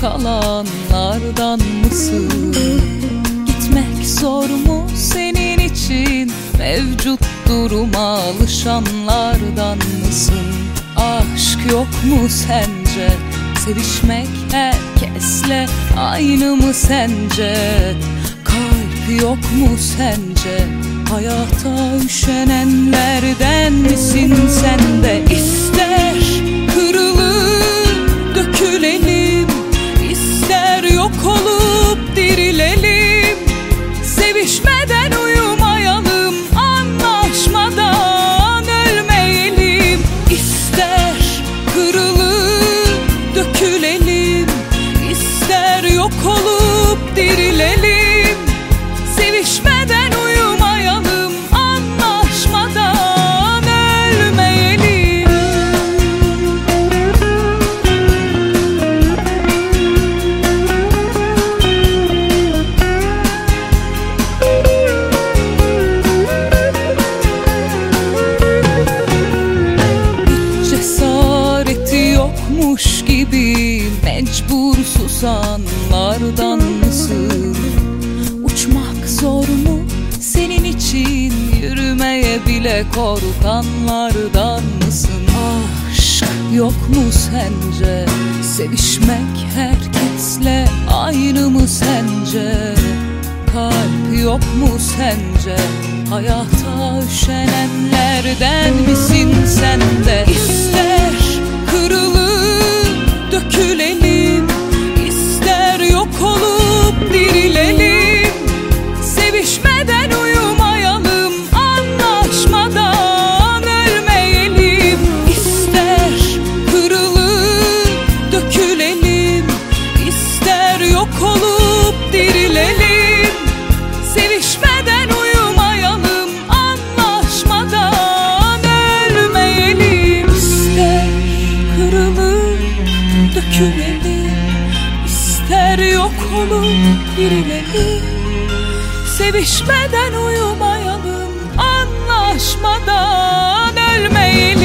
kalanlardan mısın? Gitmek zor mu senin için? Mevcut duruma alışanlardan mısın? Aşk yok mu sence? Sevişmek herkesle aynı mı sence? Kalp yok mu sence? Hayata üşenenlerden misin sen de? İster Sevişmeden Mecbur susanlardan mısın? Uçmak zor mu senin için Yürümeye bile korkanlardan mısın? Aşk yok mu sence? Sevişmek herkesle aynı mı sence? Kalp yok mu sence? Hayata üşenenlerden misin sen dökülelim ister yok olup dirilelim Sevişmeden uyumayalım Anlaşmadan ölmeyelim